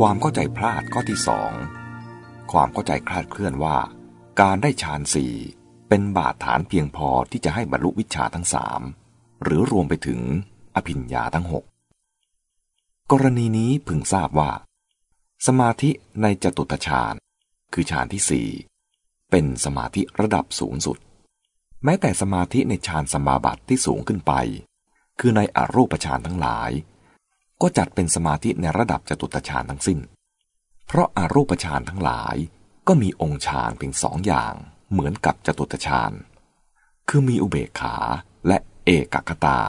ความเข้าใจพลาดข้อที่สองความเข้าใจคลาดเคลื่อนว่า การได้ฌานสี่เป็นบาดฐานเพียงพอที่จะให้บรรลุวิชาทั้งสามหรือรวมไปถึงอภิญญาทั้งหกกรณีนี้พึงทราบว่า สมาธิในจตุตฌานคือฌานที่สี่เป็นสมาธิระดับสูงสุด แม้แต่สมาธิในฌานสมาบัติที่สูงขึ้นไป คือในอรูปฌานทั้งหลาย ก็จัดเป็นสมาธิในระดับจตุตฌานทั้งสิ้น เพราะอารูปฌานทั้งหลายก็มีองค์ฌานเพียงสองอย่าง เหมือนกับจตุตฌานคือมีอุเบกขาและเอกกตา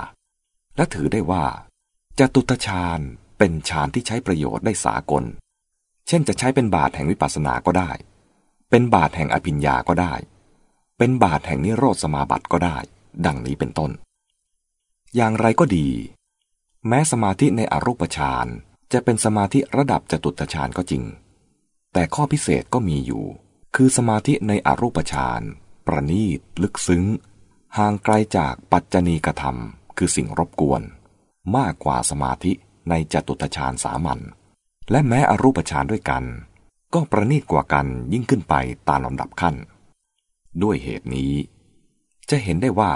และถือได้ว่าจตุตฌานเป็นฌานที่ใช้ประโยชน์ได้สากล เช่นจะใช้เป็นบาทแห่งวิปัสสนาก็ได้ เป็นบาทแห่งอภิญญาก็ได้ เป็นบาทแห่งนิโรธสมาบัติก็ได้ ดังนี้เป็นต้น อย่างไรก็ดี แม้สมาธิในอรูปฌานจะเป็นสมาธิระดับจตุตฌานก็จริง แต่ข้อพิเศษก็มีอยู่ คือสมาธิในอรูปฌานประณีต ลึกซึ้ง ห่างไกลจากปัจจณีกธรรม คือสิ่งรบกวน มากกว่าสมาธิในจตุตฌานสามัญและแม้อรูปฌานด้วยกัน ก็ประณีตกว่ากันยิ่งขึ้นไปตามลำดับขั้น ด้วยเหตุนี้ จะเห็นได้ว่า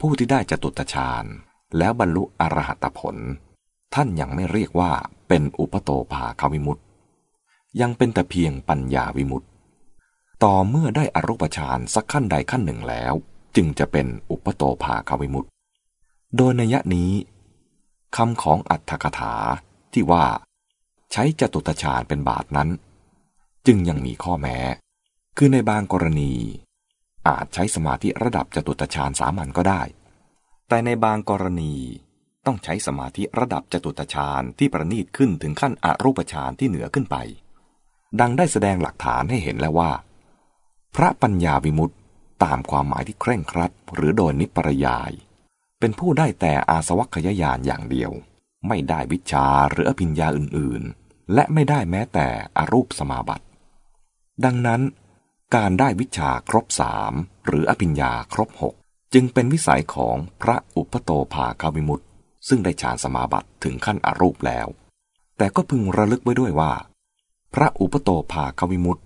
ผู้ที่ได้จตุตฌาน แล้วบรรลุอรหัตผล ท่านยังไม่เรียกว่าเป็นอุปโตภาควิมุตติยังเป็นแต่เพียงปัญญาวิมุตติต่อเมื่อได้อรูปฌานสักขั้นใดขั้นหนึ่งแล้ว จึงจะเป็นอุปโตภาควิมุตติโดยนัยนี้คำของอัตถกถาที่ว่า ใช้จตุตฌานเป็นบาทนั้น จึงยังมีข้อแม้ คือในบางกรณี อาจใช้สมาธิระดับจตุตฌานสามัญก็ได้ แต่ในบางกรณีต้องใช้สมาธิระดับจตุตฌานที่ประณีตขึ้นถึงขั้นอรูปฌานที่เหนือขึ้นไป ดังได้แสดงหลักฐานให้เห็นแล้วว่า พระปัญญาวิมุตตตามความหมายที่เคร่งครัด หรือโดยนิปรยาย เป็นผู้ได้แต่อาสวัคยายานอย่างเดียว ไม่ได้วิชาหรืออภิญญาอื่นๆ และไม่ได้แม้แต่อรูปสมาบัติ ดังนั้น การได้วิชาครบสามหรืออภิญญาครบหก จึงเป็นวิสัยของพระอุปโตภาคาวิมุตตซึ่งได้ฌานสมาบัติถึงขั้นอรูปแล้ว แต่ก็พึงระลึกไว้ด้วยว่า พระอุปโตภาคาวิมุตต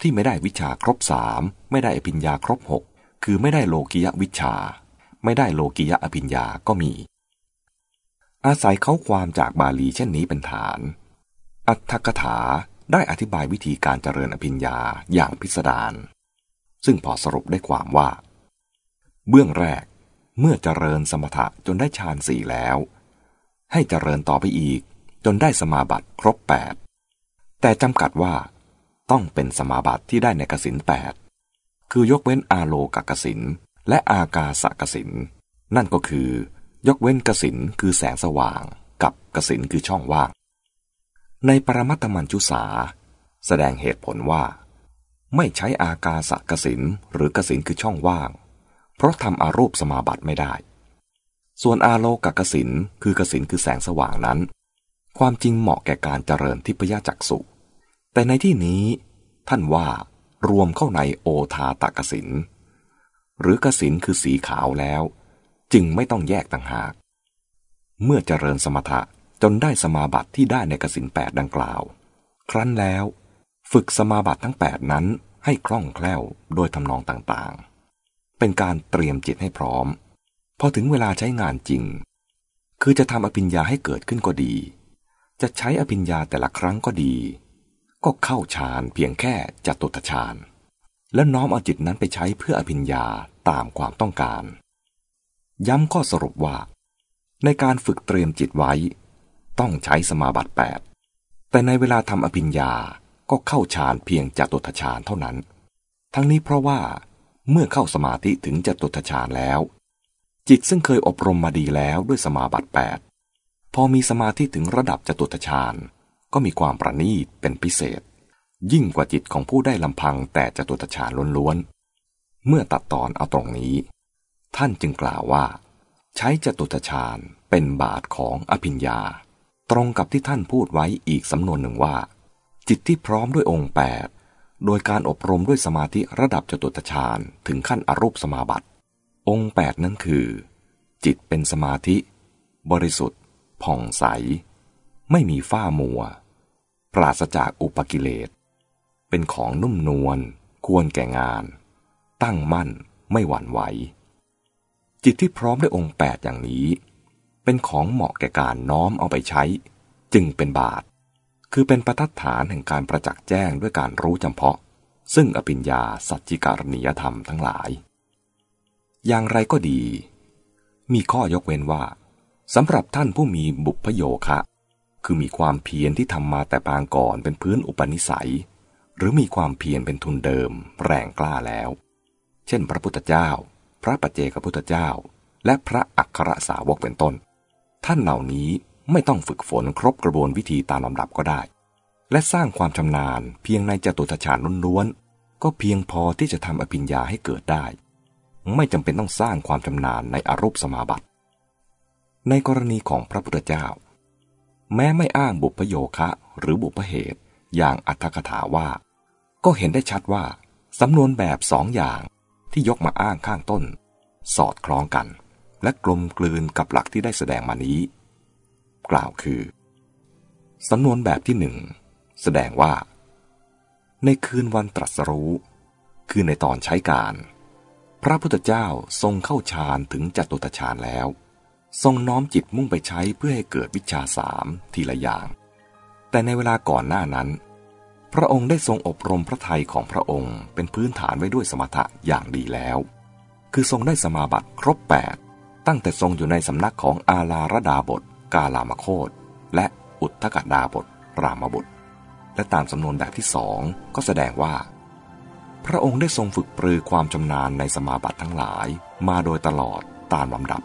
ที่ไม่ได้วิชาครบสามไม่ได้อภิญญาครบหกคือไม่ได้โลกิยวิชา ไม่ได้โลกิยะอภิญญาก็มี อาศัยเขาความจากบาลีเช่นนี้เป็นฐาน อัตถกถาได้อธิบายวิธีการเจริญอภิญญาอย่างพิสดารซึ่งพอสรุปได้ความว่า เบื้องแรก เมื่อเจริญสมถะจนได้ฌานสี่แล้ว ให้เจริญต่อไปอีก จนได้สมาบัติครบแปดแต่จำกัดว่า ต้องเป็นสมาบัติที่ได้ในกสินแปดคือยกเว้นอาโลกกสินและอากาสกสินนั่นก็คือยกเว้นกสินคือแสงสว่างกับกสินคือช่องว่าง ในปรมัตมัญจุสา แสดงเหตุผลว่า ไม่ใช้อากาสกสินหรือกสินคือช่องว่าง เพราะทำอารูปสมาบัติไม่ได้ ส่วนอาโลกกสินคือกสินคือแสงสว่างนั้น ความจริงเหมาะแก่การเจริญทิพยจักสุแต่ในที่นี้ ท่านว่ารวมเข้าในโอทาตกสินหรือกสินคือสีขาวแล้ว จึงไม่ต้องแยกต่างหาก เมื่อเจริญสมถะจนได้สมาบัติที่ได้ในกสินแปดดังกล่าว ครั้นแล้ว ฝึกสมาบัติทั้งแปดนั้นให้คล่องแคล่วโดยทำนองต่างๆ เป็นการเตรียมจิตให้พร้อม พอถึงเวลาใช้งานจริง คือจะทำอภิญญาให้เกิดขึ้นก็ดี จะใช้อภิญญาแต่ละครั้งก็ดี ก็เข้าฌานเพียงแค่จตุตฌาน และน้อมเอาจิตนั้นไปใช้เพื่ออภิญญาตามความต้องการ ย้ำข้อสรุปว่า ในการฝึกเตรียมจิตไว้ ต้องใช้สมาบัติแปดแต่ในเวลาทำอภิญญาก็เข้าฌานเพียงจตุตฌานเท่านั้น ทั้งนี้เพราะว่า เมื่อเข้าสมาธิถึงจะตุตฌานแล้ว จิตซึ่งเคยอบรมมาดีแล้วด้วยสมาบัติแปดพอมีสมาธิถึงระดับจตุตฌานก็มีความประณีตเป็นพิเศษ ยิ่งกว่าจิตของผู้ได้ลำพังแต่จตุตฌานล้วนๆเมื่อตัดตอนเอาตรงนี้ ท่านจึงกล่าวว่า ใช้จตุตฌานเป็นบาทของอภิญญา ตรงกับที่ท่านพูดไว้อีกสำนวนหนึ่งว่า จิตที่พร้อมด้วยองค์แปด โดยการอบรมด้วยสมาธิระดับจตุตฌานถึงขั้นอรูปสมาบัติ องค์แปดนั้นคือ จิตเป็นสมาธิ บริสุทธิ์ ผ่องใส ไม่มีฝ้ามัว ปราศจากอุปกิเลส เป็นของนุ่มนวล ควรแก่งาน ตั้งมั่นไม่หวั่นไหว จิตที่พร้อมด้วยองค์แปดอย่างนี้ เป็นของเหมาะแก่การน้อมเอาไปใช้ จึงเป็นบาท คือเป็นประทัดฐานแห่งการประจักษ์แจ้งด้วยการรู้จำเพาะ ซึ่งอภิญญาสัจจิการณียธรรมทั้งหลาย อย่างไรก็ดี มีข้อยกเว้นว่าสำหรับท่านผู้มีบุพโยคะ คือมีความเพียรที่ทำมาแต่ปางก่อนเป็นพื้นอุปนิสัย หรือมีความเพียรเป็นทุนเดิม แรงกล้าแล้ว เช่น พระพุทธเจ้า พระปัจเจกพุทธเจ้า และพระอัครสาวกเป็นต้น ท่านเหล่านี้ ไม่ต้องฝึกฝนครบกระบวนวิธีตามลำดับก็ได้ และสร้างความชำนาญเพียงในจตุตฌานล้วนๆ ก็เพียงพอที่จะทำอภิญญาให้เกิดได้ ไม่จำเป็นต้องสร้างความชำนาญในอรูปสมาบัติ ในกรณีของพระพุทธเจ้า แม้ไม่อ้างบุพโยคะหรือบุพเหตุอย่างอัตถกถาว่า ก็เห็นได้ชัดว่าสำนวนแบบสองอย่างที่ยกมาอ้างข้างต้น สอดคล้องกัน และกลมกลืนกับหลักที่ได้แสดงมานี้ กล่าวคือสำนวนแบบที่หนึ่งแสดงว่า ในคืนวันตรัสรู้ คือในตอนใช้การ พระพุทธเจ้าทรงเข้าฌานถึงจตุตฌานแล้ว ทรงน้อมจิตมุ่งไปใช้เพื่อให้เกิดวิชาสามทีละอย่าง แต่ในเวลาก่อนหน้านั้น พระองค์ได้ทรงอบรมพระทัยของพระองค์เป็นพื้นฐานไว้ด้วยสมถะอย่างดีแล้ว คือทรงได้สมาบัติครบแปดตั้งแต่ทรงอยู่ในสำนักของอาลาระดาบท กาลามโคตและอุทธกดาบทรามบุตร และตามสำนวนแบบที่สองก็แสดงว่า พระองค์ได้ทรงฝึกปรือความชำนาญในสมาบัติทั้งหลายมาโดยตลอดตามลำดับ